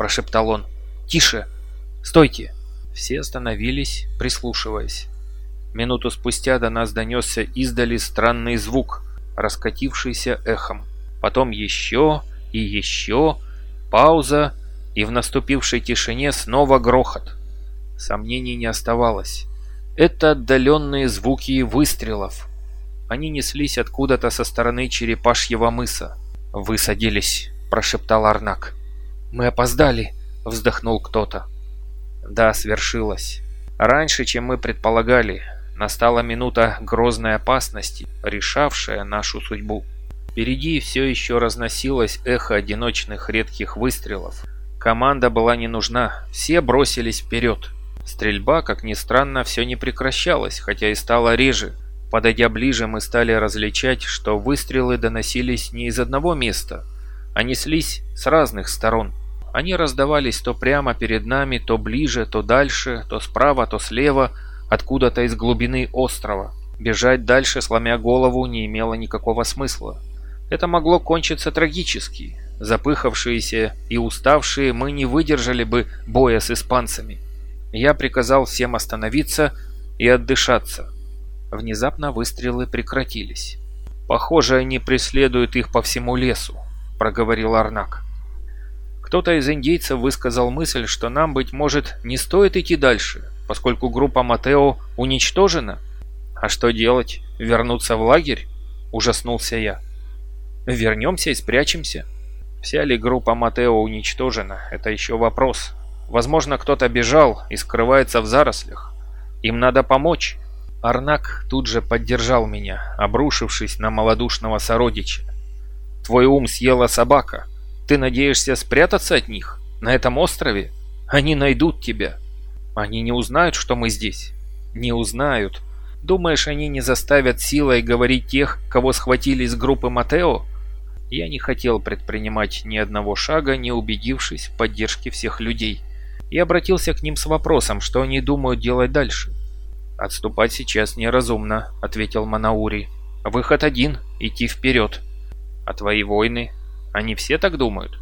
прошептал он. «Тише! Стойте!» Все остановились, прислушиваясь. Минуту спустя до нас донесся издали странный звук, раскатившийся эхом. Потом еще и еще, пауза, и в наступившей тишине снова грохот. Сомнений не оставалось. Это отдаленные звуки выстрелов. Они неслись откуда-то со стороны черепашьего мыса. «Высадились», – прошептал Арнак. «Мы опоздали», – вздохнул кто-то. Да, свершилось. Раньше, чем мы предполагали, настала минута грозной опасности, решавшая нашу судьбу. Впереди все еще разносилось эхо одиночных редких выстрелов. Команда была не нужна, все бросились вперед. Стрельба, как ни странно, все не прекращалась, хотя и стала реже. Подойдя ближе, мы стали различать, что выстрелы доносились не из одного места, а неслись с разных сторон. Они раздавались то прямо перед нами, то ближе, то дальше, то справа, то слева, откуда-то из глубины острова. Бежать дальше, сломя голову, не имело никакого смысла. Это могло кончиться трагически. Запыхавшиеся и уставшие мы не выдержали бы боя с испанцами. Я приказал всем остановиться и отдышаться. Внезапно выстрелы прекратились. «Похоже, они преследуют их по всему лесу», — проговорил Арнак. Кто-то из индейцев высказал мысль, что нам, быть может, не стоит идти дальше, поскольку группа Матео уничтожена. «А что делать? Вернуться в лагерь?» – ужаснулся я. «Вернемся и спрячемся». Вся ли группа Матео уничтожена – это еще вопрос. Возможно, кто-то бежал и скрывается в зарослях. Им надо помочь. Арнак тут же поддержал меня, обрушившись на малодушного сородича. «Твой ум съела собака. Ты надеешься спрятаться от них? На этом острове? Они найдут тебя. Они не узнают, что мы здесь. Не узнают. Думаешь, они не заставят силой говорить тех, кого схватили из группы Матео? Я не хотел предпринимать ни одного шага, не убедившись в поддержке всех людей. И обратился к ним с вопросом, что они думают делать дальше. «Отступать сейчас неразумно», — ответил Манаури. «Выход один — идти вперед. А твои войны? Они все так думают?»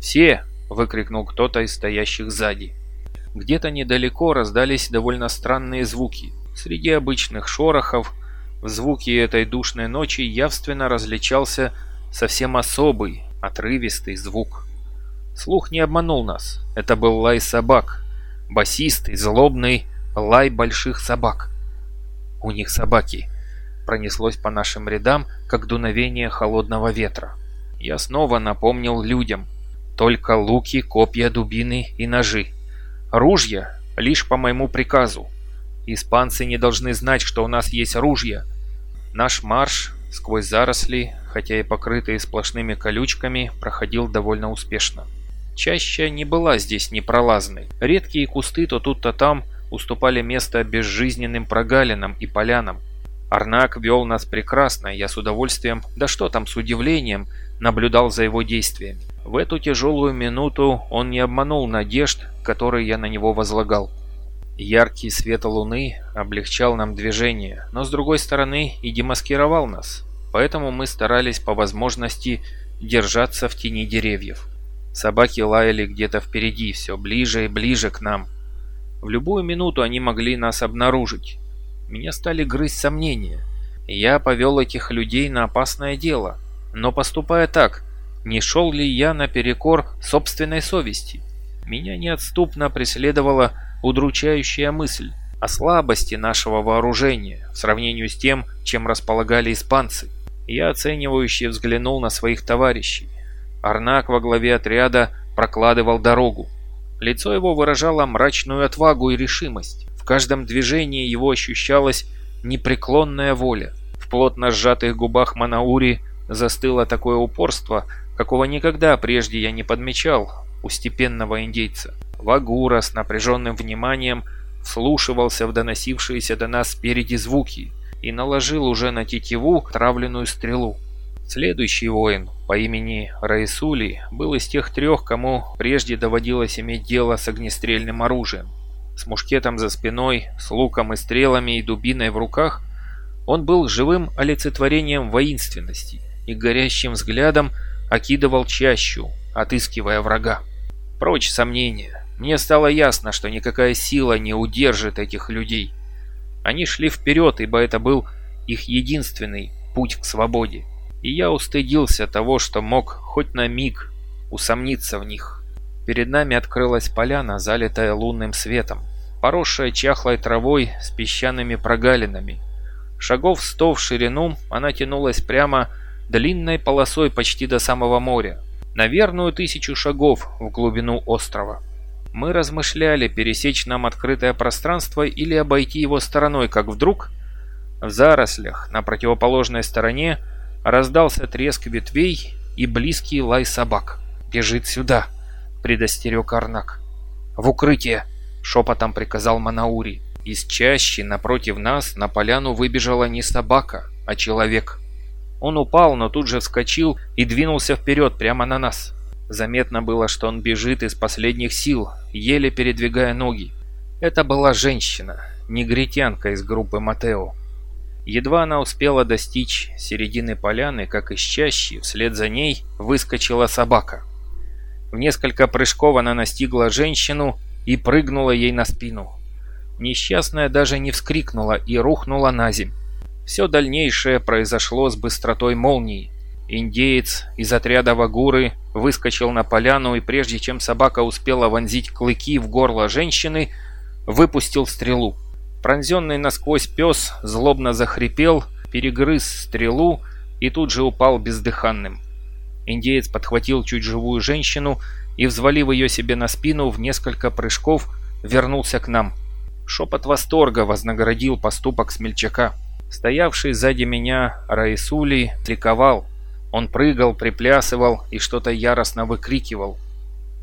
«Все!» — выкрикнул кто-то из стоящих сзади. Где-то недалеко раздались довольно странные звуки. Среди обычных шорохов в звуке этой душной ночи явственно различался совсем особый, отрывистый звук. Слух не обманул нас. Это был лай собак. Басистый, злобный, лай больших собак. У них собаки. Пронеслось по нашим рядам, как дуновение холодного ветра. Я снова напомнил людям. Только луки, копья, дубины и ножи. Ружья лишь по моему приказу. Испанцы не должны знать, что у нас есть ружья. Наш марш сквозь заросли, хотя и покрытые сплошными колючками, проходил довольно успешно. Чаще не была здесь непролазной. Редкие кусты то тут, то там уступали место безжизненным прогалинам и полянам. Арнак вел нас прекрасно, я с удовольствием, да что там с удивлением, наблюдал за его действиями. В эту тяжелую минуту он не обманул надежд, которые я на него возлагал. Яркий свет луны облегчал нам движение, но с другой стороны и демаскировал нас, поэтому мы старались по возможности держаться в тени деревьев. Собаки лаяли где-то впереди, все ближе и ближе к нам. В любую минуту они могли нас обнаружить. Меня стали грызть сомнения. Я повел этих людей на опасное дело. Но поступая так, не шел ли я наперекор собственной совести? Меня неотступно преследовала удручающая мысль о слабости нашего вооружения в сравнении с тем, чем располагали испанцы. Я оценивающе взглянул на своих товарищей. Арнак во главе отряда прокладывал дорогу. Лицо его выражало мрачную отвагу и решимость. В каждом движении его ощущалась непреклонная воля. В плотно сжатых губах Манаури застыло такое упорство, какого никогда прежде я не подмечал у степенного индейца. Вагура с напряженным вниманием вслушивался в доносившиеся до нас спереди звуки и наложил уже на тетиву травленную стрелу. Следующий воин по имени Раисули был из тех трех, кому прежде доводилось иметь дело с огнестрельным оружием. С мушкетом за спиной, с луком и стрелами и дубиной в руках, он был живым олицетворением воинственности и горящим взглядом окидывал чащу, отыскивая врага. Прочь сомнения. Мне стало ясно, что никакая сила не удержит этих людей. Они шли вперед, ибо это был их единственный путь к свободе. И я устыдился того, что мог хоть на миг усомниться в них. Перед нами открылась поляна, залитая лунным светом, поросшая чахлой травой с песчаными прогалинами. Шагов сто в ширину она тянулась прямо длинной полосой почти до самого моря, на верную тысячу шагов в глубину острова. Мы размышляли, пересечь нам открытое пространство или обойти его стороной, как вдруг в зарослях на противоположной стороне раздался треск ветвей и близкий лай собак. «Бежит сюда!» — предостерег Арнак. «В укрытие!» — шепотом приказал Манаури. Из чащи напротив нас на поляну выбежала не собака, а человек. Он упал, но тут же вскочил и двинулся вперед прямо на нас. Заметно было, что он бежит из последних сил, еле передвигая ноги. Это была женщина, негритянка из группы Матео. Едва она успела достичь середины поляны, как из чащи, вслед за ней выскочила собака. В несколько прыжков она настигла женщину и прыгнула ей на спину. Несчастная даже не вскрикнула и рухнула на земь. Все дальнейшее произошло с быстротой молнии. Индеец из отряда Вагуры выскочил на поляну и прежде чем собака успела вонзить клыки в горло женщины, выпустил стрелу. Пронзенный насквозь пес злобно захрипел, перегрыз стрелу и тут же упал бездыханным. Индеец подхватил чуть живую женщину и, взвалив ее себе на спину, в несколько прыжков вернулся к нам. Шепот восторга вознаградил поступок смельчака. Стоявший сзади меня Раисули ликовал. Он прыгал, приплясывал и что-то яростно выкрикивал.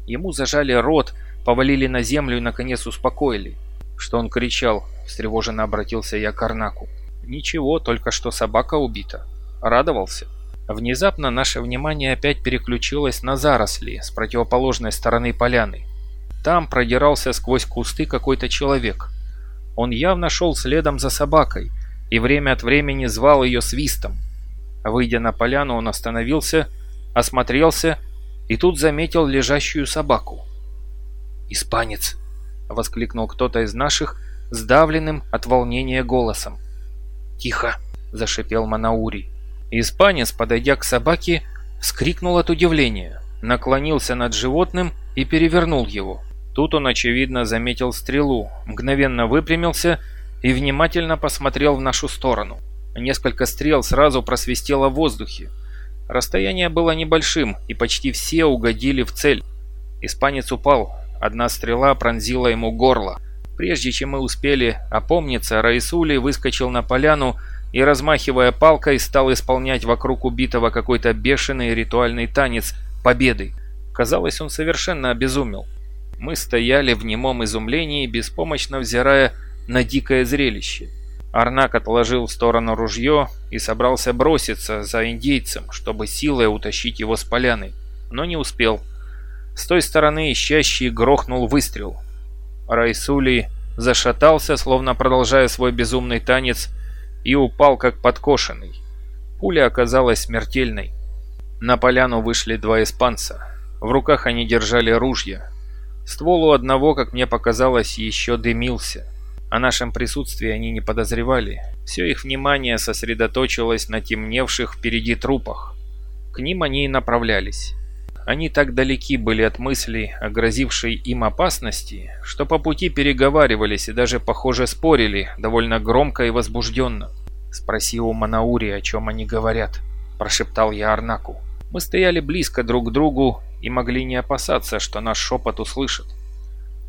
Ему зажали рот, повалили на землю и, наконец, успокоили. Что он кричал? Встревоженно обратился я к Арнаку. Ничего, только что собака убита. Радовался. Внезапно наше внимание опять переключилось на заросли с противоположной стороны поляны. Там продирался сквозь кусты какой-то человек. Он явно шел следом за собакой и время от времени звал ее свистом. Выйдя на поляну, он остановился, осмотрелся и тут заметил лежащую собаку. «Испанец!» воскликнул кто-то из наших, сдавленным от волнения голосом. «Тихо!» – зашипел Манаури. Испанец, подойдя к собаке, вскрикнул от удивления, наклонился над животным и перевернул его. Тут он, очевидно, заметил стрелу, мгновенно выпрямился и внимательно посмотрел в нашу сторону. Несколько стрел сразу просвистело в воздухе. Расстояние было небольшим, и почти все угодили в цель. Испанец упал, Одна стрела пронзила ему горло. Прежде чем мы успели опомниться, Раисули выскочил на поляну и, размахивая палкой, стал исполнять вокруг убитого какой-то бешеный ритуальный танец победы. Казалось, он совершенно обезумел. Мы стояли в немом изумлении, беспомощно взирая на дикое зрелище. Арнак отложил в сторону ружье и собрался броситься за индейцем, чтобы силой утащить его с поляны, но не успел. С той стороны ищащий грохнул выстрел. Райсули зашатался, словно продолжая свой безумный танец, и упал как подкошенный. Пуля оказалась смертельной. На поляну вышли два испанца. В руках они держали ружья. Ствол у одного, как мне показалось, еще дымился. О нашем присутствии они не подозревали. Все их внимание сосредоточилось на темневших впереди трупах. К ним они и направлялись. Они так далеки были от мыслей о грозившей им опасности, что по пути переговаривались и даже, похоже, спорили довольно громко и возбужденно. «Спроси у Манаури, о чем они говорят», – прошептал я Арнаку. Мы стояли близко друг к другу и могли не опасаться, что наш шепот услышат.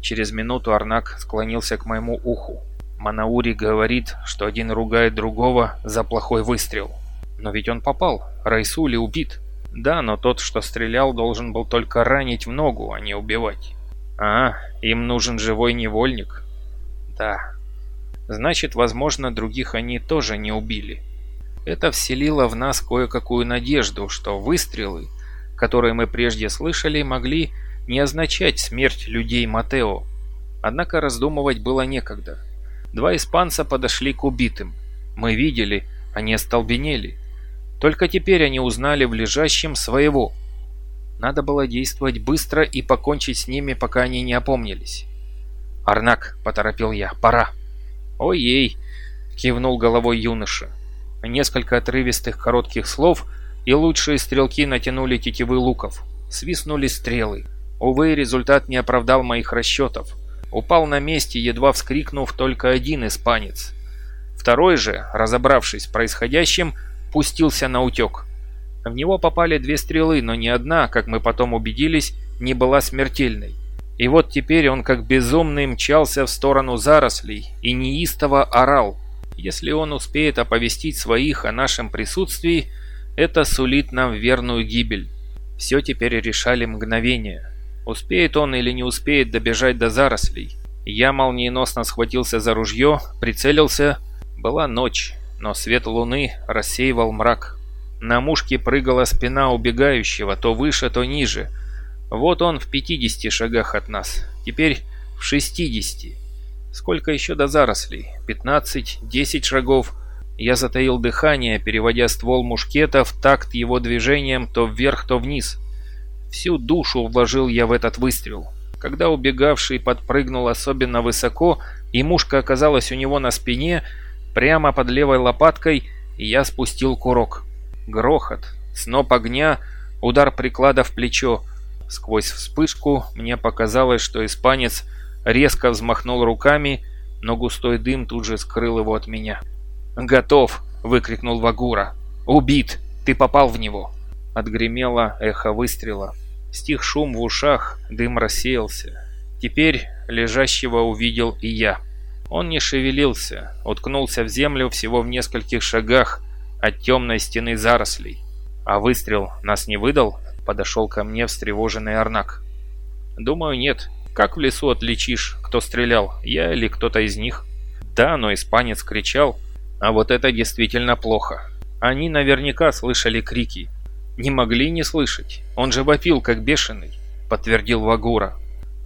Через минуту Арнак склонился к моему уху. Манаури говорит, что один ругает другого за плохой выстрел. Но ведь он попал, Райсули убит. Да, но тот, что стрелял, должен был только ранить в ногу, а не убивать. А, им нужен живой невольник? Да. Значит, возможно, других они тоже не убили. Это вселило в нас кое-какую надежду, что выстрелы, которые мы прежде слышали, могли не означать смерть людей Матео. Однако раздумывать было некогда. Два испанца подошли к убитым. Мы видели, они остолбенели. Только теперь они узнали в лежащем своего. Надо было действовать быстро и покончить с ними, пока они не опомнились. «Арнак», — поторопил я, — «пора». «Ой-ей», — кивнул головой юноша. Несколько отрывистых коротких слов, и лучшие стрелки натянули тетивы луков. Свистнули стрелы. Увы, результат не оправдал моих расчетов. Упал на месте, едва вскрикнув только один испанец. Второй же, разобравшись в происходящем, пустился на утек. В него попали две стрелы, но ни одна, как мы потом убедились, не была смертельной. И вот теперь он как безумный мчался в сторону зарослей и неистово орал. Если он успеет оповестить своих о нашем присутствии, это сулит нам верную гибель. Все теперь решали мгновения. Успеет он или не успеет добежать до зарослей. Я молниеносно схватился за ружье, прицелился. Была ночь, но свет луны рассеивал мрак. На мушке прыгала спина убегающего, то выше, то ниже. Вот он в 50 шагах от нас, теперь в 60. Сколько еще до зарослей? 15, 10 шагов. Я затаил дыхание, переводя ствол мушкета в такт его движением то вверх, то вниз. Всю душу вложил я в этот выстрел. Когда убегавший подпрыгнул особенно высоко, и мушка оказалась у него на спине, прямо под левой лопаткой, я спустил курок. Грохот, сноп огня, удар приклада в плечо. Сквозь вспышку мне показалось, что испанец резко взмахнул руками, но густой дым тут же скрыл его от меня. «Готов!» — выкрикнул Вагура. «Убит! Ты попал в него!» Отгремело эхо выстрела. Стих шум в ушах, дым рассеялся. Теперь лежащего увидел и я. Он не шевелился, уткнулся в землю всего в нескольких шагах, от темной стены зарослей. А выстрел нас не выдал? Подошел ко мне встревоженный Арнак. Думаю, нет. Как в лесу отличишь, кто стрелял, я или кто-то из них? Да, но испанец кричал. А вот это действительно плохо. Они наверняка слышали крики. Не могли не слышать. Он же вопил, как бешеный, подтвердил Вагура.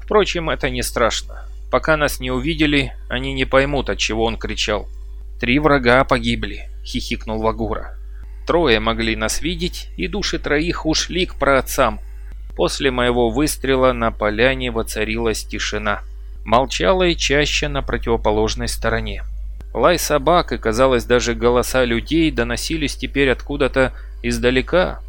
Впрочем, это не страшно. Пока нас не увидели, они не поймут, от чего он кричал. Три врага погибли хихикнул Вагура. Трое могли нас видеть, и души троих ушли к праотцам. После моего выстрела на поляне воцарилась тишина. Молчала и чаще на противоположной стороне. Лай собак и, казалось, даже голоса людей доносились теперь откуда-то издалека.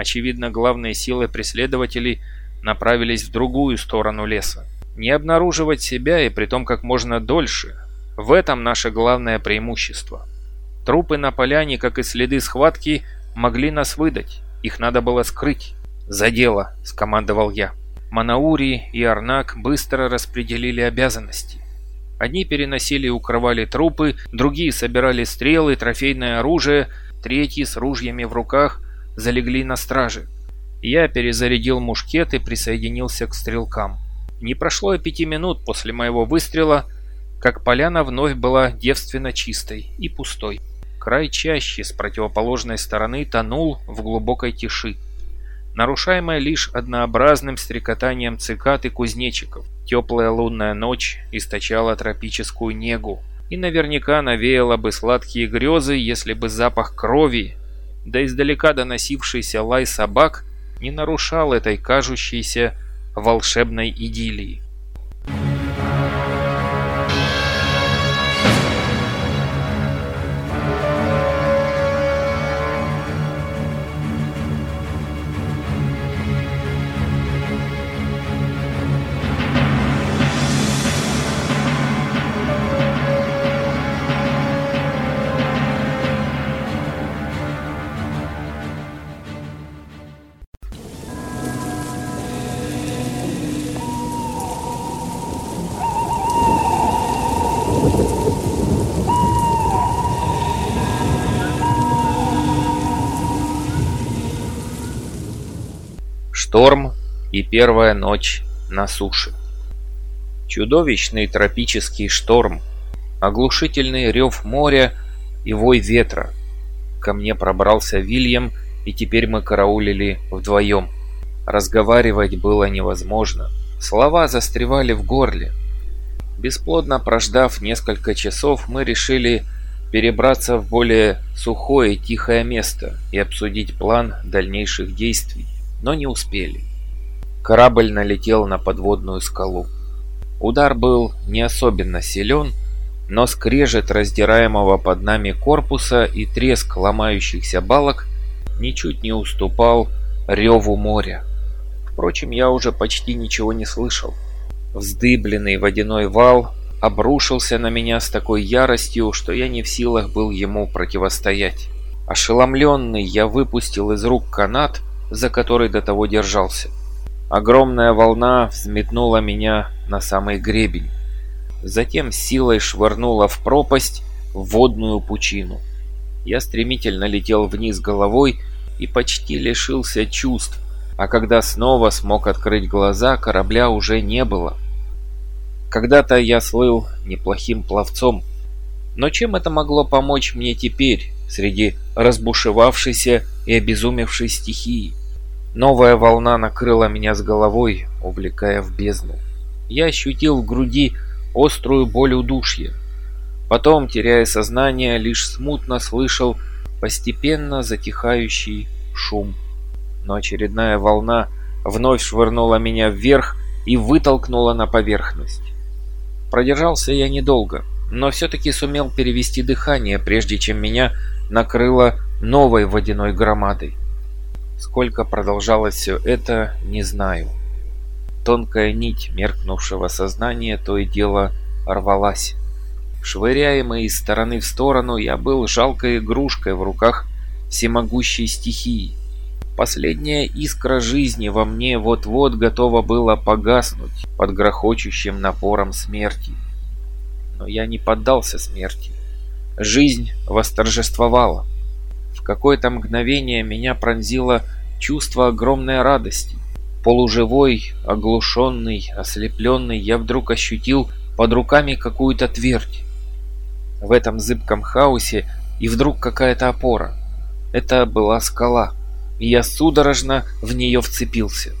Очевидно, главные силы преследователей направились в другую сторону леса. Не обнаруживать себя и притом как можно дольше. В этом наше главное преимущество. Трупы на поляне, как и следы схватки, могли нас выдать. Их надо было скрыть. «За дело!» – скомандовал я. Манаури и Арнак быстро распределили обязанности. Одни переносили и укрывали трупы, другие собирали стрелы, трофейное оружие, третьи с ружьями в руках залегли на страже. Я перезарядил мушкет и присоединился к стрелкам. Не прошло и пяти минут после моего выстрела, как поляна вновь была девственно чистой и пустой. Край чаще с противоположной стороны тонул в глубокой тиши, нарушаемая лишь однообразным стрекотанием цикад и кузнечиков. Теплая лунная ночь источала тропическую негу и наверняка навеяла бы сладкие грезы, если бы запах крови, да издалека доносившийся лай собак, не нарушал этой кажущейся волшебной идиллии. Шторм и первая ночь на суше. Чудовищный тропический шторм, оглушительный рев моря и вой ветра. Ко мне пробрался Вильям, и теперь мы караулили вдвоем. Разговаривать было невозможно. Слова застревали в горле. Бесплодно прождав несколько часов, мы решили перебраться в более сухое тихое место и обсудить план дальнейших действий. Но не успели. Корабль налетел на подводную скалу. Удар был не особенно силен, но скрежет раздираемого под нами корпуса и треск ломающихся балок ничуть не уступал реву моря. Впрочем, я уже почти ничего не слышал. Вздыбленный водяной вал обрушился на меня с такой яростью, что я не в силах был ему противостоять. Ошеломленный, я выпустил из рук канат, за который до того держался. Огромная волна взметнула меня на самый гребень. Затем силой швырнула в пропасть в водную пучину. Я стремительно летел вниз головой и почти лишился чувств, а когда снова смог открыть глаза, корабля уже не было. Когда-то я слыл неплохим пловцом, но чем это могло помочь мне теперь, среди разбушевавшейся и обезумевшей стихии? Новая волна накрыла меня с головой, увлекая в бездну. Я ощутил в груди острую боль удушья. Потом, теряя сознание, лишь смутно слышал постепенно затихающий шум. Но очередная волна вновь швырнула меня вверх и вытолкнула на поверхность. Продержался я недолго, но все-таки сумел перевести дыхание, прежде чем меня накрыло новой водяной громадой. Сколько продолжалось все это, не знаю. Тонкая нить меркнувшего сознания то и дело рвалась. Швыряемый из стороны в сторону, я был жалкой игрушкой в руках всемогущей стихии. Последняя искра жизни во мне вот-вот готова была погаснуть под грохочущим напором смерти. Но я не поддался смерти. Жизнь восторжествовала. В какое-то мгновение меня пронзило чувство огромной радости. Полуживой, оглушенный, ослепленный, я вдруг ощутил под руками какую-то твердь. В этом зыбком хаосе и вдруг какая-то опора. Это была скала и я судорожно в нее вцепился.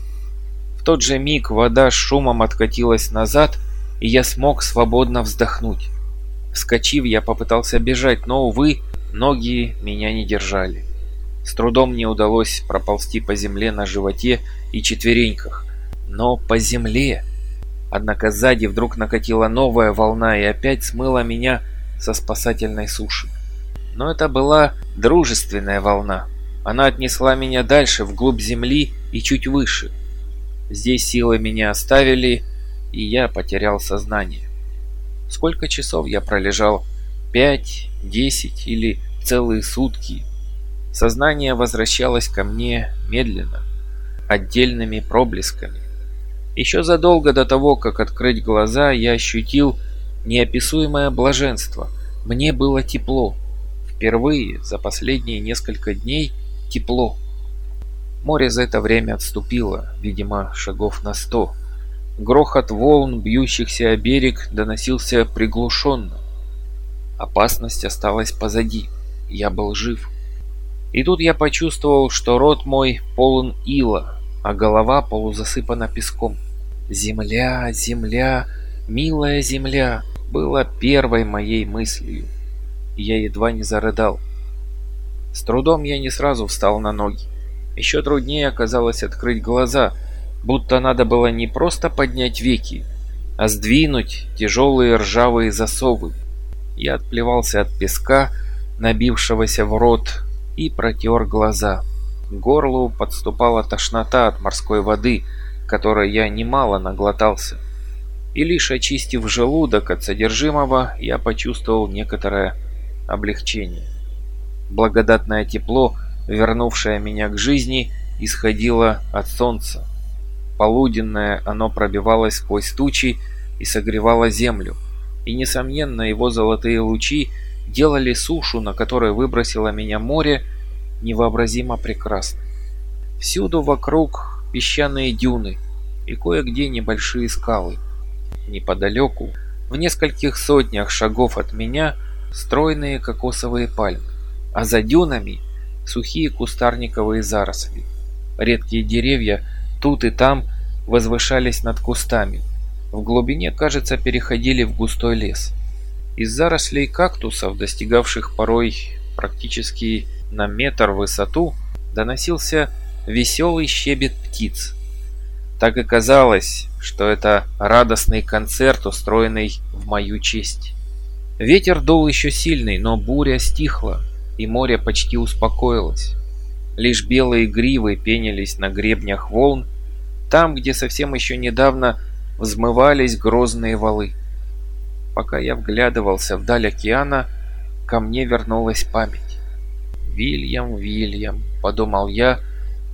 В тот же миг вода шумом откатилась назад, и я смог свободно вздохнуть. Вскочив, я попытался бежать, но, увы, ноги меня не держали. С трудом мне удалось проползти по земле на животе и четвереньках. Но по земле... Однако сзади вдруг накатила новая волна и опять смыла меня со спасательной суши. Но это была дружественная волна. Она отнесла меня дальше, вглубь земли и чуть выше. Здесь силы меня оставили, и я потерял сознание. Сколько часов я пролежал? Пять, десять или целые сутки? Сознание возвращалось ко мне медленно, отдельными проблесками. Еще задолго до того, как открыть глаза, я ощутил неописуемое блаженство. Мне было тепло. Впервые за последние несколько дней тепло. Море за это время отступило, видимо, шагов на сто. Грохот волн, бьющихся о берег, доносился приглушенно. Опасность осталась позади. Я был жив. И тут я почувствовал, что рот мой полон ила, а голова полузасыпана песком. «Земля, земля, милая земля» была первой моей мыслью. Я едва не зарыдал. С трудом я не сразу встал на ноги. Еще труднее оказалось открыть глаза, будто надо было не просто поднять веки, а сдвинуть тяжелые ржавые засовы. Я отплевался от песка, набившегося в рот, и протер глаза. Горлу подступала тошнота от морской воды, которой я немало наглотался. И лишь очистив желудок от содержимого, я почувствовал некоторое облегчение. Благодатное тепло, вернувшее меня к жизни, исходило от солнца. Полуденное оно пробивалось сквозь тучи и согревало землю. И, несомненно, его золотые лучи делали сушу, на которой выбросило меня море, невообразимо прекрасной. Всюду вокруг песчаные дюны и кое-где небольшие скалы. Неподалеку, в нескольких сотнях шагов от меня, стройные кокосовые пальмы а за дюнами сухие кустарниковые заросли. Редкие деревья тут и там возвышались над кустами. В глубине, кажется, переходили в густой лес. Из зарослей кактусов, достигавших порой практически на метр в высоту, доносился веселый щебет птиц. Так и казалось, что это радостный концерт, устроенный в мою честь. Ветер дул еще сильный, но буря стихла, и море почти успокоилось. Лишь белые гривы пенились на гребнях волн, там, где совсем еще недавно взмывались грозные валы. Пока я вглядывался вдаль океана, ко мне вернулась память. «Вильям, Вильям», — подумал я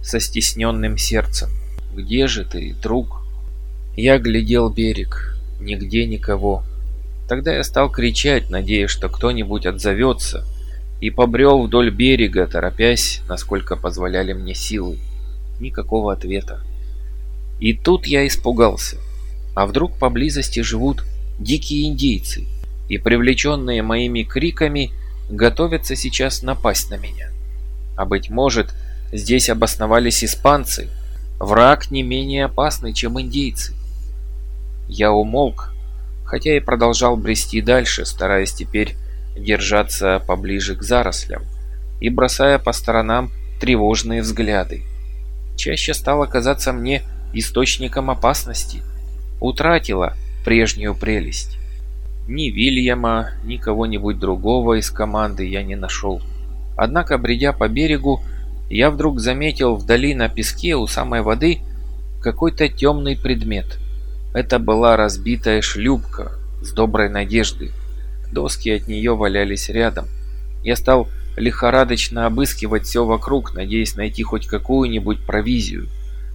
со стесненным сердцем, — «где же ты, друг?» Я глядел берег, нигде никого. Тогда я стал кричать, надеясь, что кто-нибудь отзовется, и побрел вдоль берега, торопясь, насколько позволяли мне силы. Никакого ответа. И тут я испугался. А вдруг поблизости живут дикие индейцы, и, привлеченные моими криками, готовятся сейчас напасть на меня. А быть может, здесь обосновались испанцы, враг не менее опасный, чем индейцы. Я умолк, хотя и продолжал брести дальше, стараясь теперь держаться поближе к зарослям и бросая по сторонам тревожные взгляды. Чаще стало казаться мне источником опасности, утратила прежнюю прелесть. Ни Вильяма, ни кого-нибудь другого из команды я не нашел. Однако, бредя по берегу, я вдруг заметил вдали на песке у самой воды какой-то темный предмет. Это была разбитая шлюпка с доброй надеждой. Доски от нее валялись рядом. Я стал лихорадочно обыскивать все вокруг, надеясь найти хоть какую-нибудь провизию,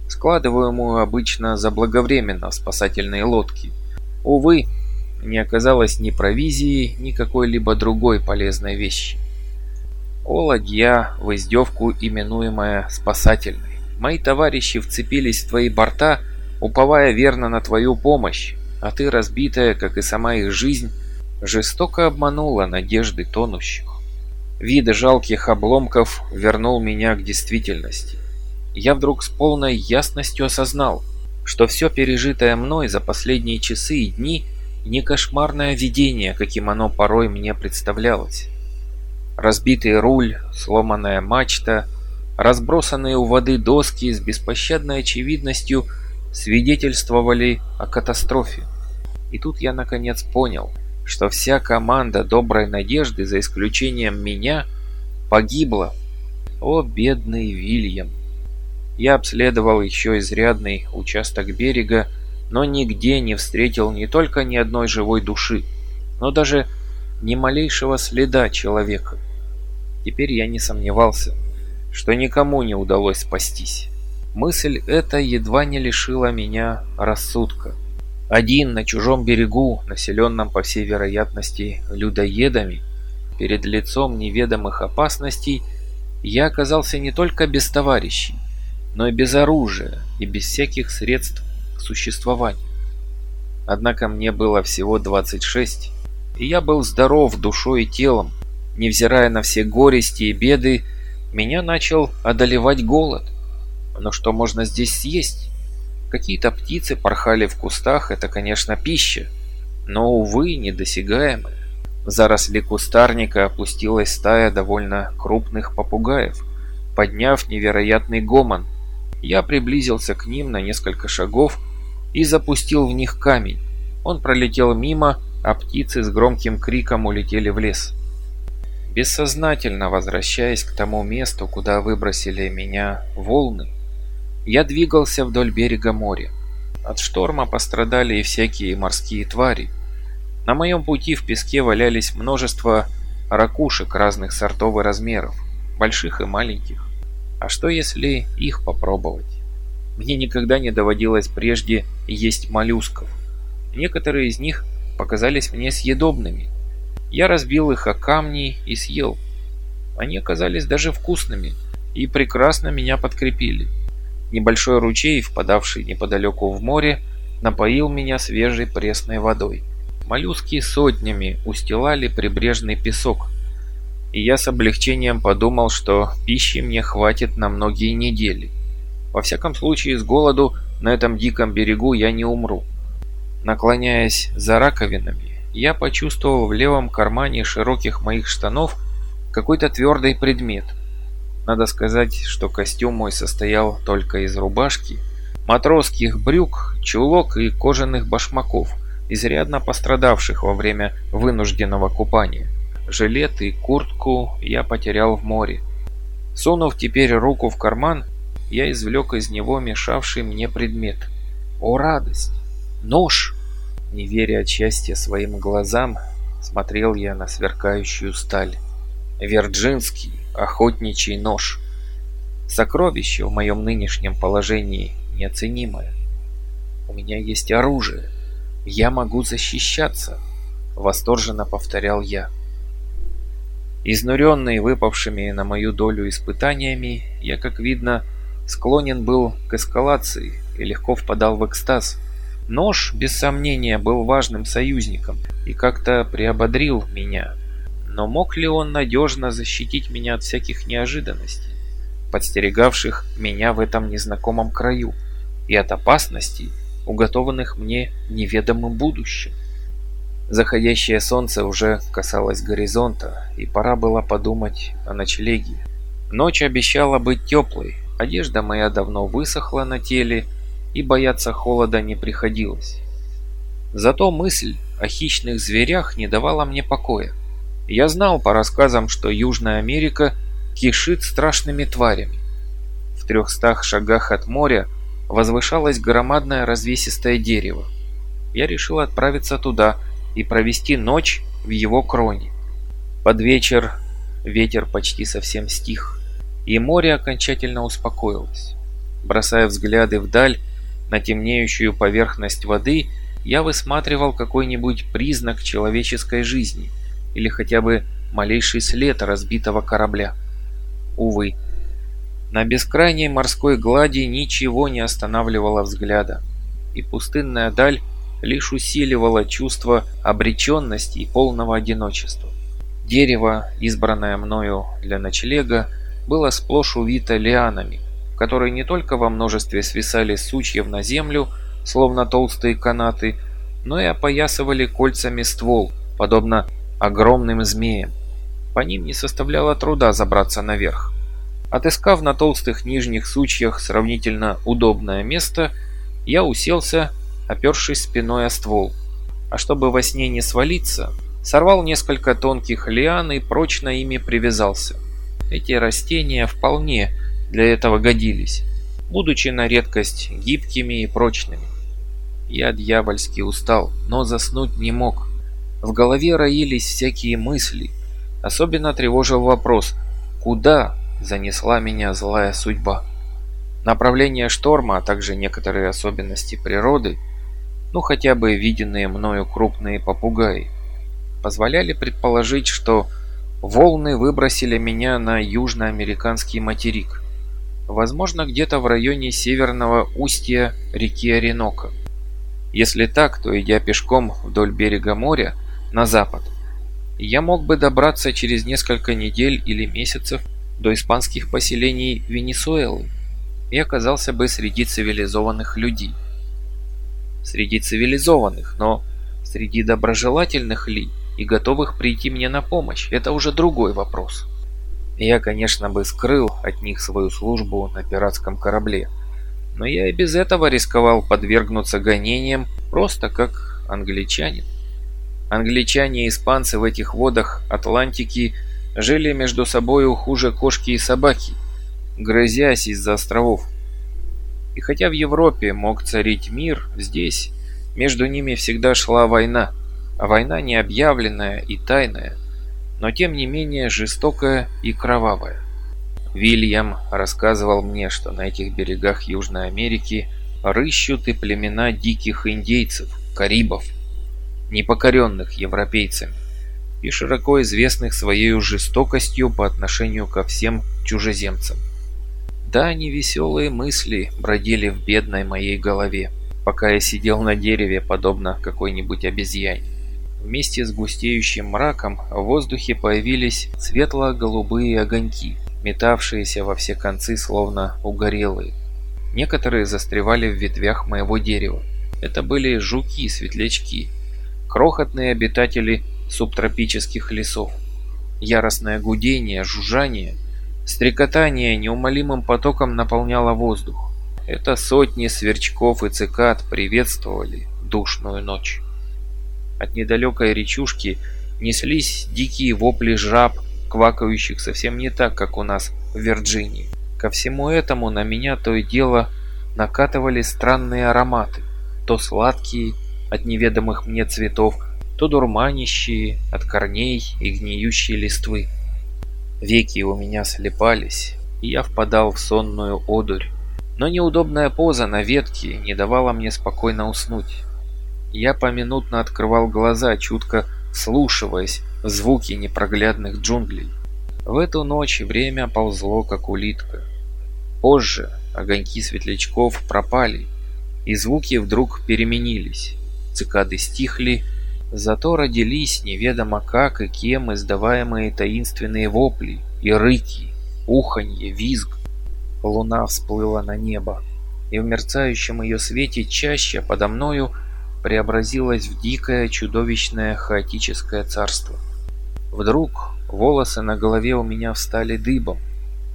складываемую обычно заблаговременно в спасательные лодки. Увы, не оказалось ни провизии, ни какой-либо другой полезной вещи. О, ладья, в издевку именуемая спасательной. Мои товарищи вцепились в твои борта, уповая верно на твою помощь, а ты, разбитая, как и сама их жизнь, жестоко обманула надежды тонущих. Вид жалких обломков вернул меня к действительности. Я вдруг с полной ясностью осознал, что все пережитое мной за последние часы и дни не кошмарное видение, каким оно порой мне представлялось. Разбитый руль, сломанная мачта, разбросанные у воды доски с беспощадной очевидностью свидетельствовали о катастрофе. И тут я наконец понял, что вся команда Доброй Надежды, за исключением меня, погибла. О, бедный Вильям! Я обследовал еще изрядный участок берега, но нигде не встретил не только ни одной живой души, но даже ни малейшего следа человека. Теперь я не сомневался, что никому не удалось спастись. Мысль эта едва не лишила меня рассудка. Один на чужом берегу, населенном по всей вероятности людоедами, перед лицом неведомых опасностей, я оказался не только без товарищей, но и без оружия и без всяких средств существованию. Однако мне было всего 26, и я был здоров душой и телом. Невзирая на все горести и беды, меня начал одолевать голод. Но что можно здесь съесть? Какие-то птицы порхали в кустах, это, конечно, пища, но, увы, недосягаемая. В заросли кустарника опустилась стая довольно крупных попугаев, подняв невероятный гомон. Я приблизился к ним на несколько шагов и запустил в них камень. Он пролетел мимо, а птицы с громким криком улетели в лес. Бессознательно возвращаясь к тому месту, куда выбросили меня волны, я двигался вдоль берега моря. От шторма пострадали и всякие морские твари. На моем пути в песке валялись множество ракушек разных сортов и размеров, больших и маленьких. А что если их попробовать? Мне никогда не доводилось прежде есть моллюсков. Некоторые из них показались мне съедобными. Я разбил их о камни и съел. Они оказались даже вкусными и прекрасно меня подкрепили. Небольшой ручей, впадавший неподалеку в море, напоил меня свежей пресной водой. Моллюски сотнями устилали прибрежный песок, и я с облегчением подумал, что пищи мне хватит на многие недели. Во всяком случае, с голоду на этом диком берегу я не умру. Наклоняясь за раковинами, я почувствовал в левом кармане широких моих штанов какой-то твердый предмет. Надо сказать, что костюм мой состоял только из рубашки, матросских брюк, чулок и кожаных башмаков, изрядно пострадавших во время вынужденного купания. Жилет и куртку я потерял в море. Сунув теперь руку в карман, я извлек из него мешавший мне предмет. О, радость! Нож! Не веря от счастья своим глазам, смотрел я на сверкающую сталь. Вирджинский охотничий нож. Сокровище в моем нынешнем положении неоценимое. У меня есть оружие. Я могу защищаться, восторженно повторял я. Изнуренный выпавшими на мою долю испытаниями, я, как видно, склонен был к эскалации и легко впадал в экстаз. Нож, без сомнения, был важным союзником и как-то приободрил меня. Но мог ли он надежно защитить меня от всяких неожиданностей, подстерегавших меня в этом незнакомом краю, и от опасностей, уготованных мне неведомым будущим? Заходящее солнце уже касалось горизонта, и пора было подумать о ночлеге. Ночь обещала быть теплой, одежда моя давно высохла на теле, и бояться холода не приходилось. Зато мысль о хищных зверях не давала мне покоя. Я знал по рассказам, что Южная Америка кишит страшными тварями. В трехстах шагах от моря возвышалось громадное развесистое дерево. Я решил отправиться туда – и провести ночь в его кроне. Под вечер ветер почти совсем стих, и море окончательно успокоилось. Бросая взгляды вдаль на темнеющую поверхность воды, я высматривал какой-нибудь признак человеческой жизни или хотя бы малейший след разбитого корабля. Увы, на бескрайней морской глади ничего не останавливало взгляда, и пустынная даль лишь усиливало чувство обреченности и полного одиночества. Дерево, избранное мною для ночлега, было сплошь увито лианами, которые не только во множестве свисали сучьев на землю, словно толстые канаты, но и опоясывали кольцами ствол, подобно огромным змеям. По ним не составляло труда забраться наверх. Отыскав на толстых нижних сучьях сравнительно удобное место, я уселся опершись спиной о ствол. А чтобы во сне не свалиться, сорвал несколько тонких лиан и прочно ими привязался. Эти растения вполне для этого годились, будучи на редкость гибкими и прочными. Я дьявольски устал, но заснуть не мог. В голове роились всякие мысли. Особенно тревожил вопрос, куда занесла меня злая судьба. Направление шторма, а также некоторые особенности природы – ну хотя бы виденные мною крупные попугаи, позволяли предположить, что волны выбросили меня на южноамериканский материк. Возможно, где-то в районе северного устья реки Оренока. Если так, то идя пешком вдоль берега моря на запад, я мог бы добраться через несколько недель или месяцев до испанских поселений Венесуэлы и оказался бы среди цивилизованных людей среди цивилизованных, но среди доброжелательных ли и готовых прийти мне на помощь, это уже другой вопрос. Я, конечно, бы скрыл от них свою службу на пиратском корабле, но я и без этого рисковал подвергнуться гонениям просто как англичанин. Англичане и испанцы в этих водах Атлантики жили между собою хуже кошки и собаки, грызясь из-за островов. И хотя в Европе мог царить мир, здесь между ними всегда шла война, а война не объявленная и тайная, но тем не менее жестокая и кровавая. Вильям рассказывал мне, что на этих берегах Южной Америки рыщут и племена диких индейцев, карибов, непокоренных европейцами и широко известных своей жестокостью по отношению ко всем чужеземцам. Да, невеселые мысли бродили в бедной моей голове, пока я сидел на дереве, подобно какой-нибудь обезьяне. Вместе с густеющим мраком в воздухе появились светло-голубые огоньки, метавшиеся во все концы, словно угорелые. Некоторые застревали в ветвях моего дерева. Это были жуки-светлячки, крохотные обитатели субтропических лесов. Яростное гудение, жужжание Стрекотание неумолимым потоком наполняло воздух. Это сотни сверчков и цикад приветствовали душную ночь. От недалекой речушки неслись дикие вопли жаб, квакающих совсем не так, как у нас в Вирджинии. Ко всему этому на меня то и дело накатывали странные ароматы, то сладкие от неведомых мне цветов, то дурманящие от корней и гниющей листвы. Веки у меня слепались, и я впадал в сонную одурь. Но неудобная поза на ветке не давала мне спокойно уснуть. Я поминутно открывал глаза, чутко вслушиваясь в звуки непроглядных джунглей. В эту ночь время ползло, как улитка. Позже огоньки светлячков пропали, и звуки вдруг переменились. Цикады стихли, Зато родились неведомо как и кем издаваемые таинственные вопли и рыки, уханье, визг. Луна всплыла на небо, и в мерцающем ее свете чаще подо мною преобразилась в дикое чудовищное хаотическое царство. Вдруг волосы на голове у меня встали дыбом,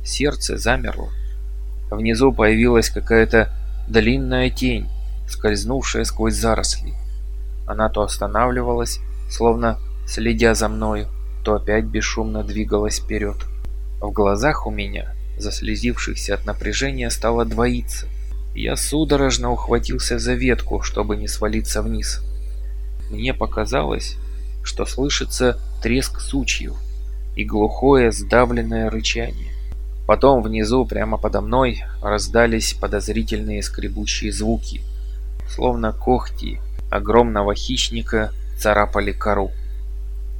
сердце замерло. Внизу появилась какая-то длинная тень, скользнувшая сквозь заросли. Она то останавливалась, словно следя за мною, то опять бесшумно двигалась вперед. В глазах у меня, заслезившихся от напряжения, стало двоиться. Я судорожно ухватился за ветку, чтобы не свалиться вниз. Мне показалось, что слышится треск сучьев и глухое сдавленное рычание. Потом внизу, прямо подо мной, раздались подозрительные скребущие звуки, словно когти огромного хищника царапали кору.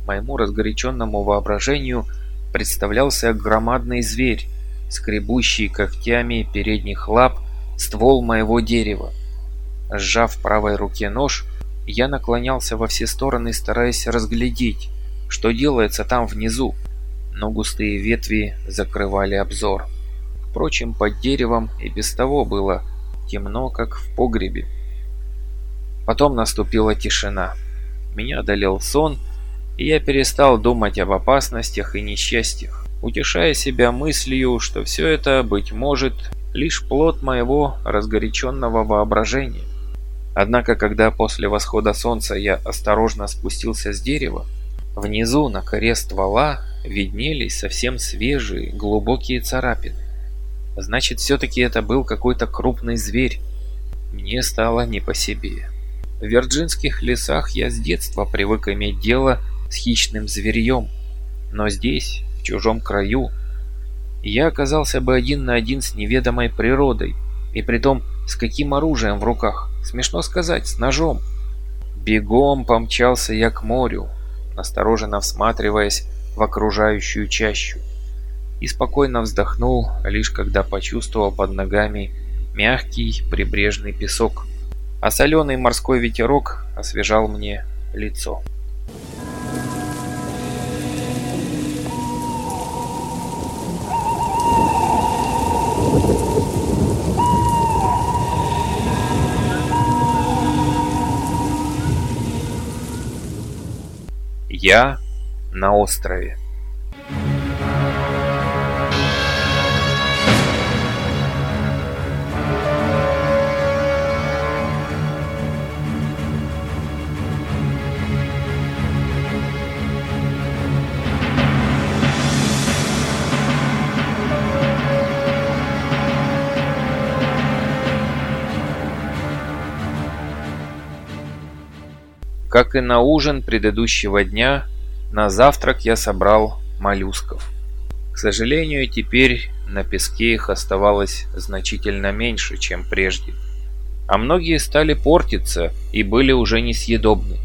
Моему разгоряченному воображению представлялся громадный зверь, скребущий когтями передних лап ствол моего дерева. Сжав в правой руке нож, я наклонялся во все стороны, стараясь разглядеть, что делается там внизу, но густые ветви закрывали обзор. Впрочем, под деревом и без того было темно, как в погребе. Потом наступила тишина. Меня одолел сон, и я перестал думать об опасностях и несчастьях, утешая себя мыслью, что все это, быть может, лишь плод моего разгоряченного воображения. Однако, когда после восхода солнца я осторожно спустился с дерева, внизу на коре ствола виднелись совсем свежие глубокие царапины. Значит, все-таки это был какой-то крупный зверь. Мне стало не по себе. В вирджинских лесах я с детства привык иметь дело с хищным зверьем, но здесь, в чужом краю, я оказался бы один на один с неведомой природой, и притом с каким оружием в руках, смешно сказать, с ножом. Бегом помчался я к морю, настороженно всматриваясь в окружающую чащу, и спокойно вздохнул, лишь когда почувствовал под ногами мягкий прибрежный песок а соленый морской ветерок освежал мне лицо. Я на острове. Как и на ужин предыдущего дня, на завтрак я собрал моллюсков. К сожалению, теперь на песке их оставалось значительно меньше, чем прежде. А многие стали портиться и были уже несъедобны.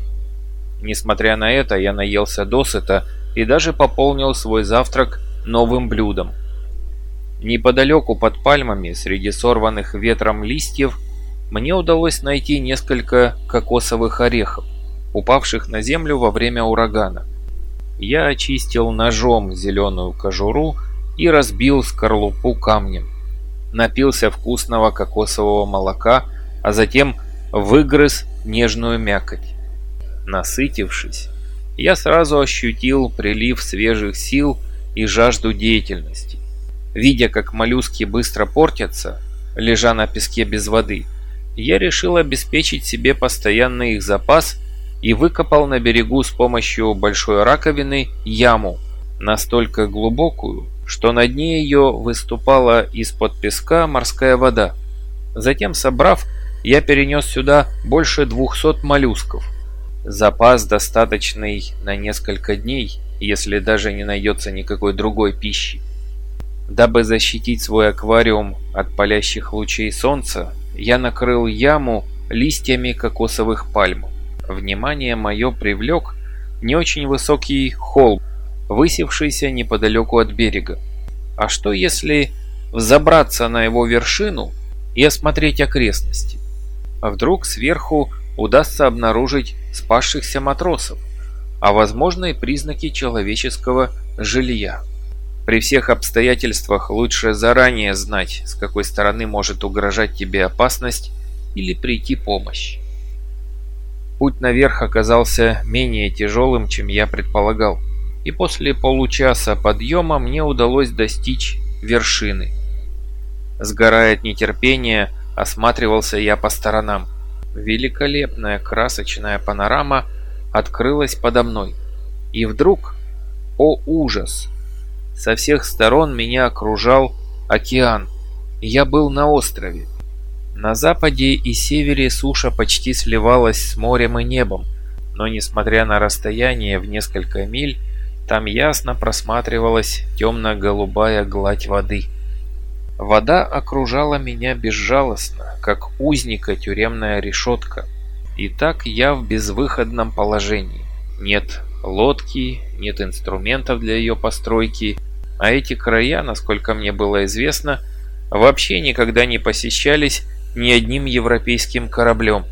Несмотря на это, я наелся досыта и даже пополнил свой завтрак новым блюдом. Неподалеку под пальмами, среди сорванных ветром листьев, мне удалось найти несколько кокосовых орехов упавших на землю во время урагана. Я очистил ножом зеленую кожуру и разбил скорлупу камнем. Напился вкусного кокосового молока, а затем выгрыз нежную мякоть. Насытившись, я сразу ощутил прилив свежих сил и жажду деятельности. Видя, как моллюски быстро портятся, лежа на песке без воды, я решил обеспечить себе постоянный их запас и выкопал на берегу с помощью большой раковины яму, настолько глубокую, что на дне ее выступала из-под песка морская вода. Затем, собрав, я перенес сюда больше 200 моллюсков. Запас достаточный на несколько дней, если даже не найдется никакой другой пищи. Дабы защитить свой аквариум от палящих лучей солнца, я накрыл яму листьями кокосовых пальм. Внимание мое привлек не очень высокий холм, высевшийся неподалеку от берега. А что если взобраться на его вершину и осмотреть окрестности? А вдруг сверху удастся обнаружить спасшихся матросов, а возможно и признаки человеческого жилья. При всех обстоятельствах лучше заранее знать, с какой стороны может угрожать тебе опасность или прийти помощь. Путь наверх оказался менее тяжелым, чем я предполагал, и после получаса подъема мне удалось достичь вершины. Сгорая от нетерпения, осматривался я по сторонам. Великолепная красочная панорама открылась подо мной. И вдруг, о ужас, со всех сторон меня окружал океан. Я был на острове. На западе и севере суша почти сливалась с морем и небом, но несмотря на расстояние в несколько миль, там ясно просматривалась темно-голубая гладь воды. Вода окружала меня безжалостно, как узника тюремная решетка. И так я в безвыходном положении. Нет лодки, нет инструментов для ее постройки, а эти края, насколько мне было известно, вообще никогда не посещались ни одним европейским кораблем.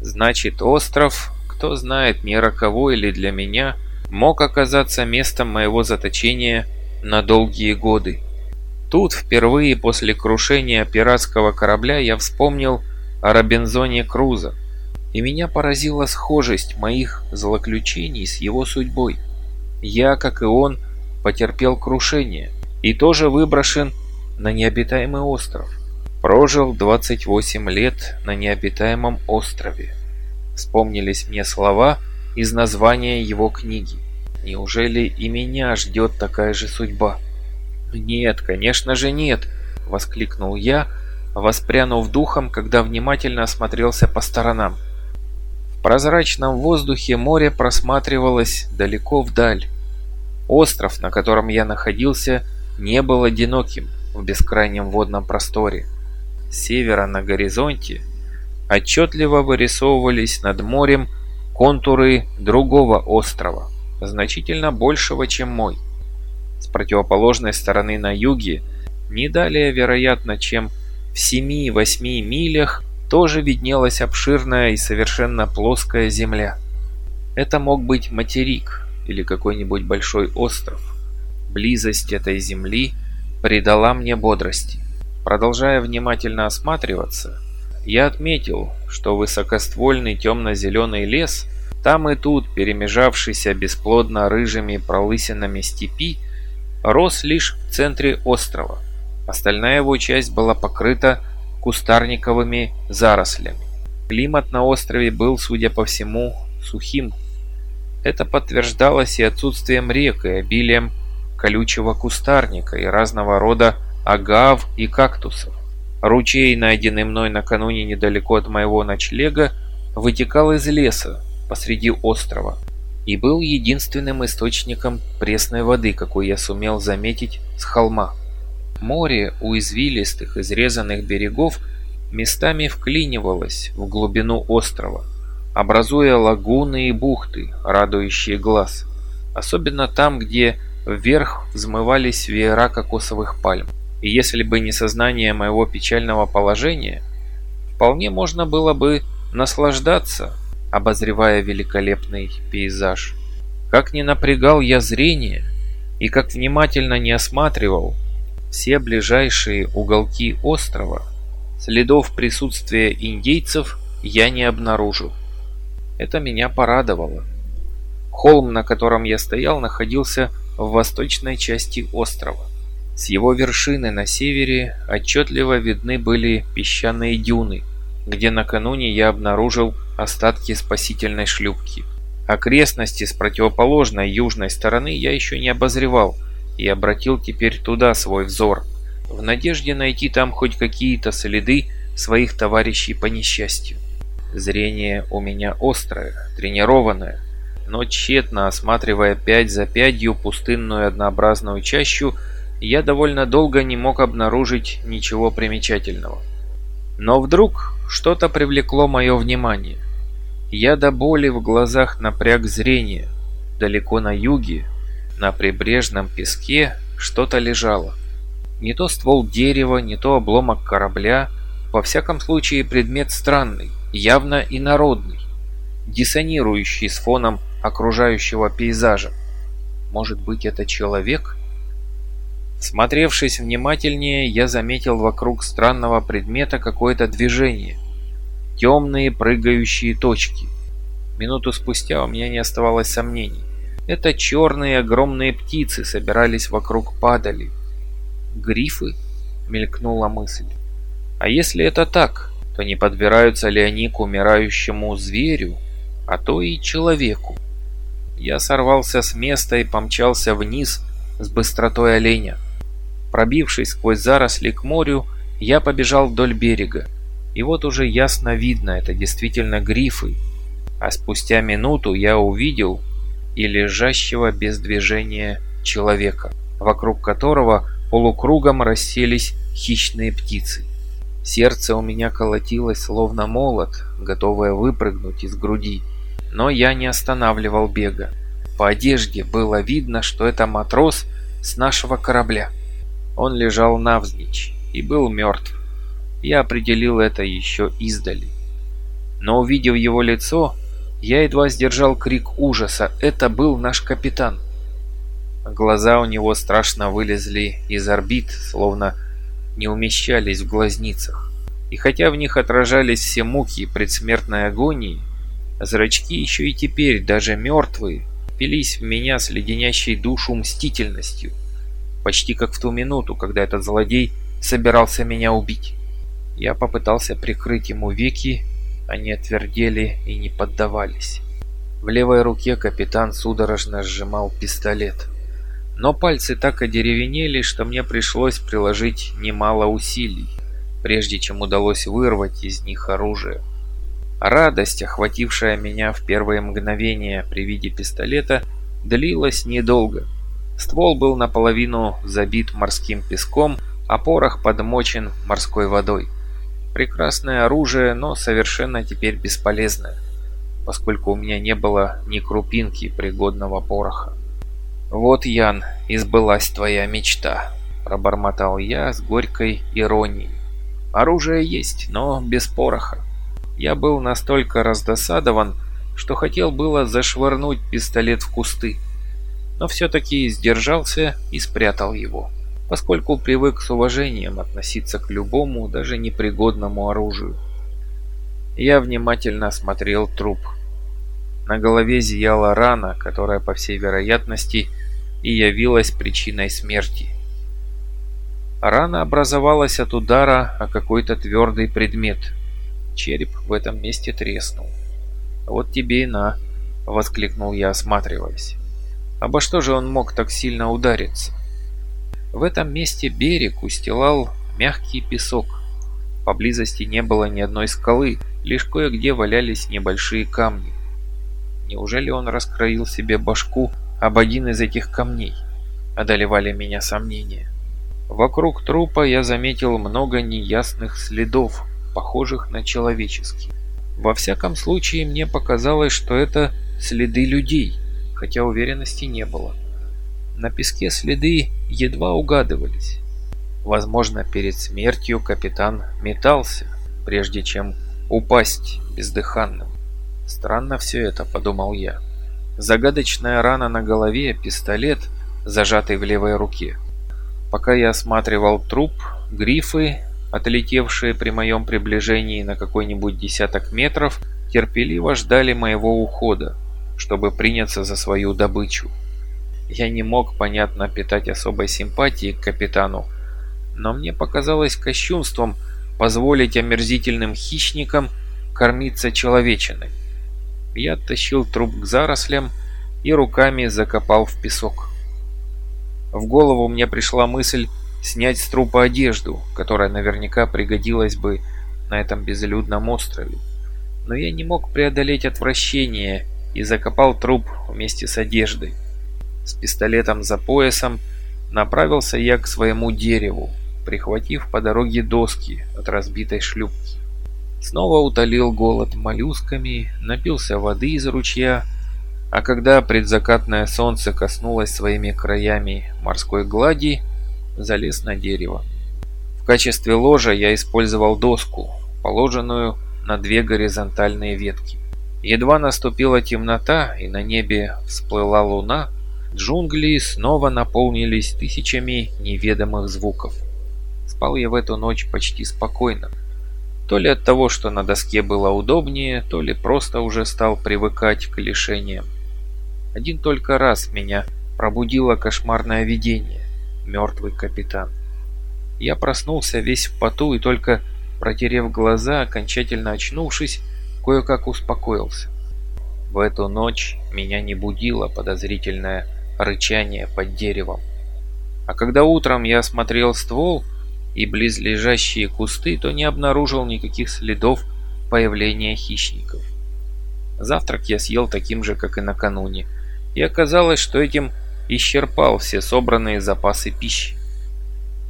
Значит, остров, кто знает, не роковой или для меня, мог оказаться местом моего заточения на долгие годы. Тут впервые после крушения пиратского корабля я вспомнил о Робинзоне Крузо, и меня поразила схожесть моих злоключений с его судьбой. Я, как и он, потерпел крушение и тоже выброшен на необитаемый остров. Прожил 28 лет на необитаемом острове. Вспомнились мне слова из названия его книги. Неужели и меня ждет такая же судьба? «Нет, конечно же нет!» — воскликнул я, воспрянув духом, когда внимательно осмотрелся по сторонам. В прозрачном воздухе море просматривалось далеко вдаль. Остров, на котором я находился, не был одиноким в бескрайнем водном просторе. Севера на горизонте отчетливо вырисовывались над морем контуры другого острова, значительно большего, чем мой. С противоположной стороны на юге, не далее, вероятно, чем в 7-8 милях, тоже виднелась обширная и совершенно плоская земля. Это мог быть материк или какой-нибудь большой остров. Близость этой земли придала мне бодрости. Продолжая внимательно осматриваться, я отметил, что высокоствольный темно-зеленый лес, там и тут перемежавшийся бесплодно рыжими пролысинами степи, рос лишь в центре острова. Остальная его часть была покрыта кустарниковыми зарослями. Климат на острове был, судя по всему, сухим. Это подтверждалось и отсутствием рек, и обилием колючего кустарника и разного рода агав и кактусов. Ручей, найденный мной накануне недалеко от моего ночлега, вытекал из леса посреди острова и был единственным источником пресной воды, какой я сумел заметить с холма. Море у извилистых, изрезанных берегов местами вклинивалось в глубину острова, образуя лагуны и бухты, радующие глаз, особенно там, где вверх взмывались веера кокосовых пальм. И если бы не сознание моего печального положения, вполне можно было бы наслаждаться обозревая великолепный пейзаж. Как не напрягал я зрение и как внимательно не осматривал все ближайшие уголки острова, следов присутствия индейцев я не обнаружил. Это меня порадовало. Холм, на котором я стоял, находился в восточной части острова. С его вершины на севере отчетливо видны были песчаные дюны, где накануне я обнаружил остатки спасительной шлюпки. Окрестности с противоположной южной стороны я еще не обозревал и обратил теперь туда свой взор, в надежде найти там хоть какие-то следы своих товарищей по несчастью. Зрение у меня острое, тренированное, но тщетно осматривая пять за пятью пустынную однообразную чащу, я довольно долго не мог обнаружить ничего примечательного. Но вдруг что-то привлекло мое внимание. Я до боли в глазах напряг зрение. Далеко на юге, на прибрежном песке, что-то лежало. Не то ствол дерева, не то обломок корабля, во всяком случае предмет странный, явно инородный, диссонирующий с фоном окружающего пейзажа. Может быть, это человек? Смотревшись внимательнее, я заметил вокруг странного предмета какое-то движение. Темные прыгающие точки. Минуту спустя у меня не оставалось сомнений. Это черные огромные птицы собирались вокруг падали. Грифы? Мелькнула мысль. А если это так, то не подбираются ли они к умирающему зверю, а то и человеку? Я сорвался с места и помчался вниз с быстротой оленя. Пробившись сквозь заросли к морю, я побежал вдоль берега. И вот уже ясно видно, это действительно грифы. А спустя минуту я увидел и лежащего без движения человека, вокруг которого полукругом расселись хищные птицы. Сердце у меня колотилось словно молот, готовое выпрыгнуть из груди. Но я не останавливал бега. По одежде было видно, что это матрос с нашего корабля. Он лежал навзничь и был мертв. Я определил это еще издали. Но увидев его лицо, я едва сдержал крик ужаса. Это был наш капитан. Глаза у него страшно вылезли из орбит, словно не умещались в глазницах. И хотя в них отражались все муки предсмертной агонии, Зрачки еще и теперь, даже мертвые, пились в меня с леденящей душу мстительностью. Почти как в ту минуту, когда этот злодей собирался меня убить. Я попытался прикрыть ему веки, они отвердели и не поддавались. В левой руке капитан судорожно сжимал пистолет. Но пальцы так одеревенели, что мне пришлось приложить немало усилий, прежде чем удалось вырвать из них оружие. Радость, охватившая меня в первые мгновения при виде пистолета, длилась недолго. Ствол был наполовину забит морским песком, а порох подмочен морской водой. Прекрасное оружие, но совершенно теперь бесполезное, поскольку у меня не было ни крупинки пригодного пороха. «Вот, Ян, избылась твоя мечта», – пробормотал я с горькой иронией. «Оружие есть, но без пороха. Я был настолько раздосадован, что хотел было зашвырнуть пистолет в кусты, но все-таки сдержался и спрятал его, поскольку привык с уважением относиться к любому, даже непригодному оружию. Я внимательно осмотрел труп. На голове зияла рана, которая, по всей вероятности, и явилась причиной смерти. Рана образовалась от удара о какой-то твердый предмет – Череп в этом месте треснул. «Вот тебе и на!» — воскликнул я, осматриваясь. «Обо что же он мог так сильно удариться?» В этом месте берег устилал мягкий песок. Поблизости не было ни одной скалы, лишь кое-где валялись небольшие камни. Неужели он раскроил себе башку об один из этих камней? Одолевали меня сомнения. Вокруг трупа я заметил много неясных следов, похожих на человеческие. Во всяком случае, мне показалось, что это следы людей, хотя уверенности не было. На песке следы едва угадывались. Возможно, перед смертью капитан метался, прежде чем упасть бездыханным. Странно все это, подумал я. Загадочная рана на голове, пистолет, зажатый в левой руке. Пока я осматривал труп, грифы отлетевшие при моем приближении на какой-нибудь десяток метров, терпеливо ждали моего ухода, чтобы приняться за свою добычу. Я не мог, понятно, питать особой симпатии к капитану, но мне показалось кощунством позволить омерзительным хищникам кормиться человечиной. Я оттащил труп к зарослям и руками закопал в песок. В голову мне пришла мысль снять с трупа одежду, которая наверняка пригодилась бы на этом безлюдном острове. Но я не мог преодолеть отвращение и закопал труп вместе с одеждой. С пистолетом за поясом направился я к своему дереву, прихватив по дороге доски от разбитой шлюпки. Снова утолил голод моллюсками, напился воды из ручья, а когда предзакатное солнце коснулось своими краями морской глади, залез на дерево. В качестве ложа я использовал доску, положенную на две горизонтальные ветки. Едва наступила темнота и на небе всплыла луна, джунгли снова наполнились тысячами неведомых звуков. Спал я в эту ночь почти спокойно. То ли от того, что на доске было удобнее, то ли просто уже стал привыкать к лишениям. Один только раз меня пробудило кошмарное видение. Мертвый капитан. Я проснулся весь в поту и только протерев глаза, окончательно очнувшись, кое-как успокоился. В эту ночь меня не будило подозрительное рычание под деревом. А когда утром я осмотрел ствол, и близлежащие кусты, то не обнаружил никаких следов появления хищников. Завтрак я съел таким же, как и накануне, и оказалось, что этим исчерпал все собранные запасы пищи.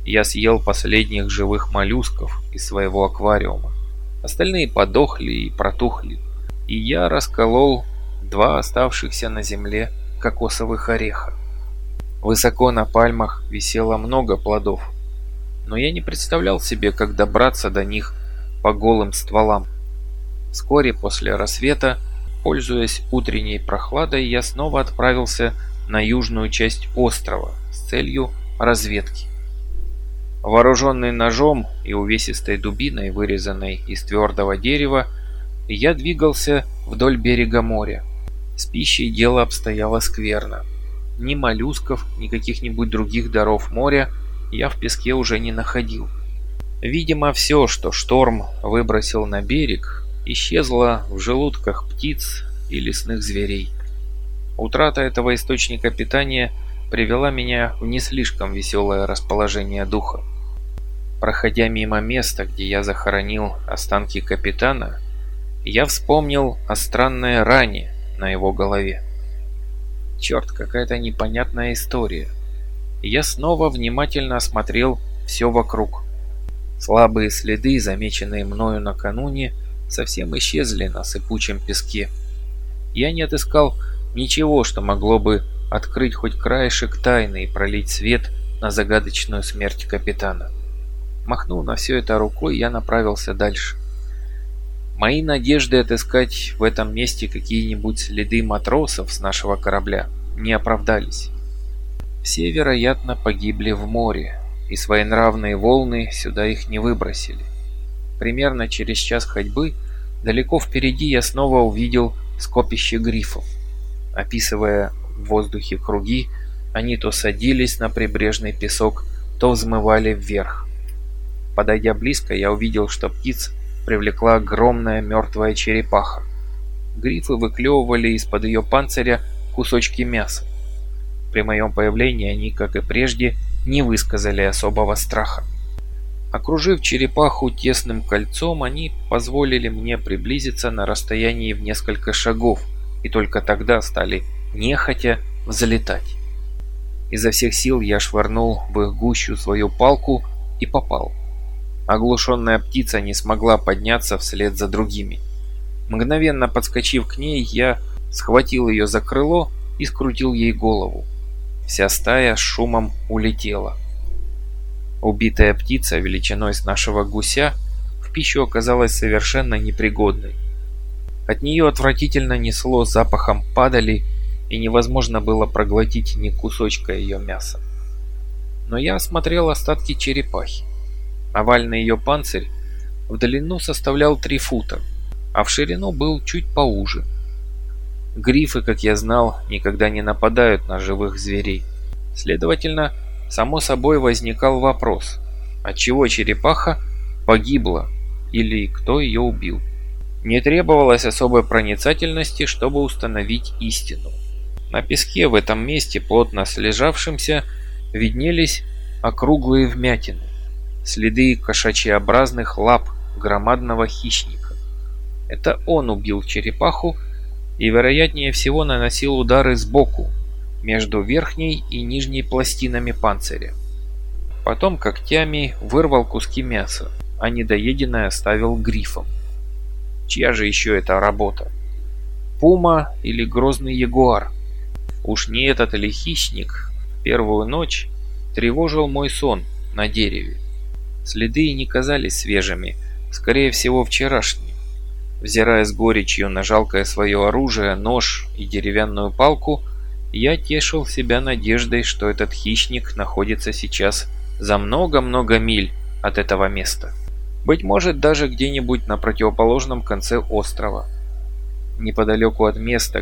Я съел последних живых моллюсков из своего аквариума. Остальные подохли и протухли, и я расколол два оставшихся на земле кокосовых ореха. Высоко на пальмах висело много плодов, но я не представлял себе, как добраться до них по голым стволам. Вскоре после рассвета, пользуясь утренней прохладой, я снова отправился на южную часть острова с целью разведки. Вооруженный ножом и увесистой дубиной, вырезанной из твердого дерева, я двигался вдоль берега моря. С пищей дело обстояло скверно. Ни моллюсков, ни каких-нибудь других даров моря – я в песке уже не находил. Видимо, все, что шторм выбросил на берег, исчезло в желудках птиц и лесных зверей. Утрата этого источника питания привела меня в не слишком веселое расположение духа. Проходя мимо места, где я захоронил останки капитана, я вспомнил о странной ране на его голове. Черт, какая-то непонятная история я снова внимательно осмотрел все вокруг. Слабые следы, замеченные мною накануне, совсем исчезли на сыпучем песке. Я не отыскал ничего, что могло бы открыть хоть краешек тайны и пролить свет на загадочную смерть капитана. Махнув на все это рукой, я направился дальше. Мои надежды отыскать в этом месте какие-нибудь следы матросов с нашего корабля не оправдались. Все, вероятно, погибли в море, и своенравные волны сюда их не выбросили. Примерно через час ходьбы далеко впереди я снова увидел скопище грифов. Описывая в воздухе круги, они то садились на прибрежный песок, то взмывали вверх. Подойдя близко, я увидел, что птиц привлекла огромная мертвая черепаха. Грифы выклевывали из-под ее панциря кусочки мяса. При моем появлении они, как и прежде, не высказали особого страха. Окружив черепаху тесным кольцом, они позволили мне приблизиться на расстоянии в несколько шагов и только тогда стали нехотя взлетать. Изо всех сил я швырнул в их гущу свою палку и попал. Оглушенная птица не смогла подняться вслед за другими. Мгновенно подскочив к ней, я схватил ее за крыло и скрутил ей голову. Вся стая с шумом улетела. Убитая птица величиной с нашего гуся в пищу оказалась совершенно непригодной. От нее отвратительно несло запахом падали, и невозможно было проглотить ни кусочка ее мяса. Но я осмотрел остатки черепахи. Овальный ее панцирь в длину составлял 3 фута, а в ширину был чуть поуже. Грифы, как я знал, никогда не нападают на живых зверей. Следовательно, само собой возникал вопрос, отчего черепаха погибла или кто ее убил. Не требовалось особой проницательности, чтобы установить истину. На песке в этом месте, плотно слежавшемся, виднелись округлые вмятины, следы кошачьеобразных лап громадного хищника. Это он убил черепаху и, вероятнее всего, наносил удары сбоку, между верхней и нижней пластинами панциря. Потом когтями вырвал куски мяса, а недоеденное оставил грифом. Чья же еще это работа? Пума или грозный ягуар? Уж не этот ли хищник первую ночь тревожил мой сон на дереве? Следы не казались свежими, скорее всего вчерашними. Взирая с горечью на жалкое свое оружие, нож и деревянную палку, я тешил себя надеждой, что этот хищник находится сейчас за много-много миль от этого места. Быть может, даже где-нибудь на противоположном конце острова. Неподалеку от места,